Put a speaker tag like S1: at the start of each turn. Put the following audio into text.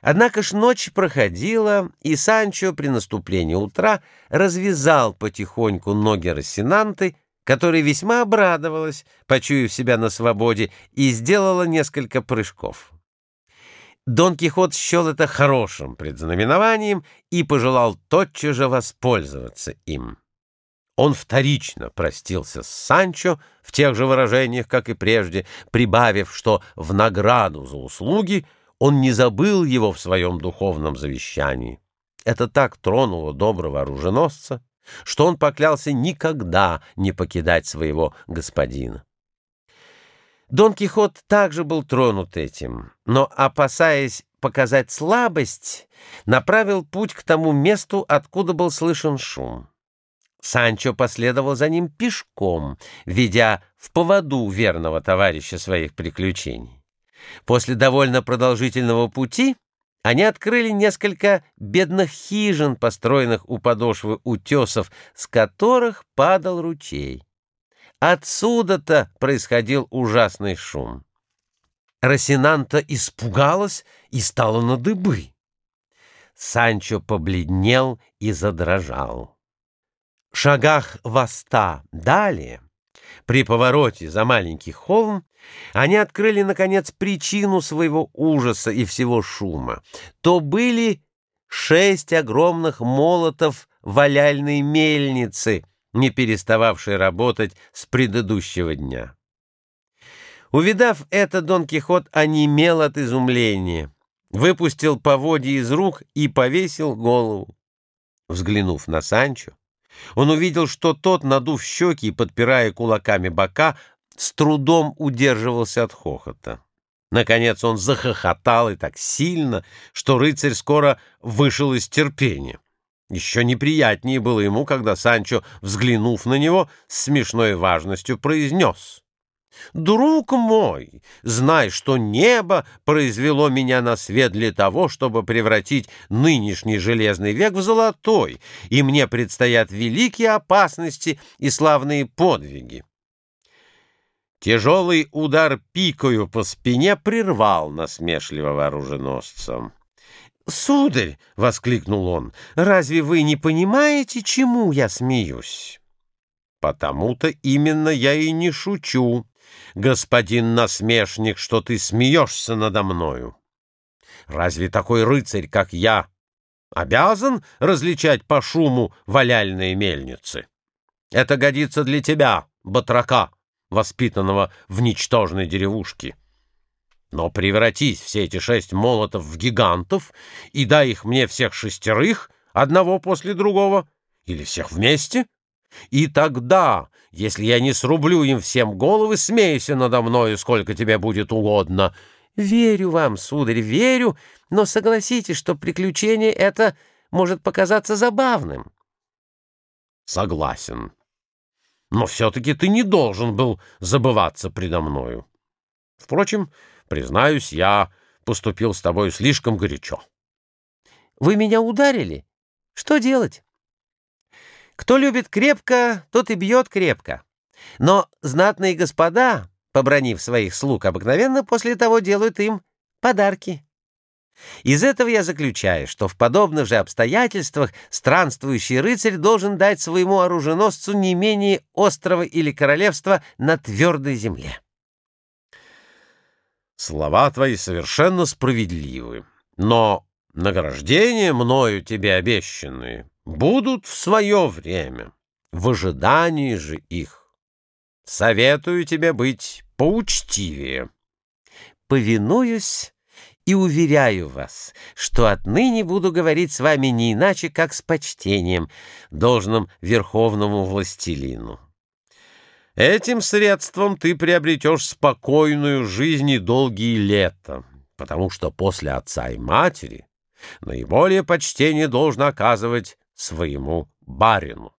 S1: Однако ж ночь проходила, и Санчо при наступлении утра развязал потихоньку ноги Рассенанты, которая весьма обрадовалась, почуяв себя на свободе, и сделала несколько прыжков. Дон Кихот счел это хорошим предзнаменованием и пожелал тотчас же воспользоваться им. Он вторично простился с Санчо в тех же выражениях, как и прежде, прибавив, что в награду за услуги он не забыл его в своем духовном завещании. Это так тронуло доброго оруженосца, что он поклялся никогда не покидать своего господина. Дон Кихот также был тронут этим, но, опасаясь показать слабость, направил путь к тому месту, откуда был слышен шум. Санчо последовал за ним пешком, ведя в поводу верного товарища своих приключений. После довольно продолжительного пути они открыли несколько бедных хижин, построенных у подошвы утесов, с которых падал ручей. Отсюда-то происходил ужасный шум. Росинанта испугалась и стала на дыбы. Санчо побледнел и задрожал. В шагах во ста далее, при повороте за маленький холм, они открыли, наконец, причину своего ужаса и всего шума. То были шесть огромных молотов валяльной мельницы, не перестававшей работать с предыдущего дня. Увидав это, Дон Кихот онемел от изумления, выпустил поводья из рук и повесил голову. Взглянув на Санчо, он увидел, что тот, надув щеки и подпирая кулаками бока, с трудом удерживался от хохота. Наконец он захохотал и так сильно, что рыцарь скоро вышел из терпения. Еще неприятнее было ему, когда Санчо, взглянув на него, с смешной важностью произнес. «Друг мой, знай, что небо произвело меня на свет для того, чтобы превратить нынешний железный век в золотой, и мне предстоят великие опасности и славные подвиги. Тяжелый удар пикою по спине прервал насмешливого оруженосца. «Сударь!» — воскликнул он. «Разве вы не понимаете, чему я смеюсь?» «Потому-то именно я и не шучу, господин насмешник, что ты смеешься надо мною. Разве такой рыцарь, как я, обязан различать по шуму валяльные мельницы? Это годится для тебя, батрака!» воспитанного в ничтожной деревушке. Но превратись все эти шесть молотов в гигантов и дай их мне всех шестерых, одного после другого, или всех вместе, и тогда, если я не срублю им всем головы, смейся надо мною, сколько тебе будет угодно. Верю вам, сударь, верю, но согласитесь, что приключение это может показаться забавным. Согласен, но все-таки ты не должен был забываться предо мною. Впрочем, признаюсь, я поступил с тобой слишком горячо. Вы меня ударили? Что делать? Кто любит крепко, тот и бьет крепко. Но знатные господа, побронив своих слуг, обыкновенно после того делают им подарки. Из этого я заключаю, что в подобных же обстоятельствах странствующий рыцарь должен дать своему оруженосцу не менее острова или королевства на твердой земле. Слова твои совершенно справедливы, но награждения мною тебе обещанные будут в свое время, в ожидании же их. Советую тебе быть поучтивее. Повинуюсь и уверяю вас, что отныне буду говорить с вами не иначе, как с почтением, должным верховному властелину. Этим средством ты приобретешь спокойную жизнь и долгие лета, потому что после отца и матери наиболее почтение должно оказывать своему барину.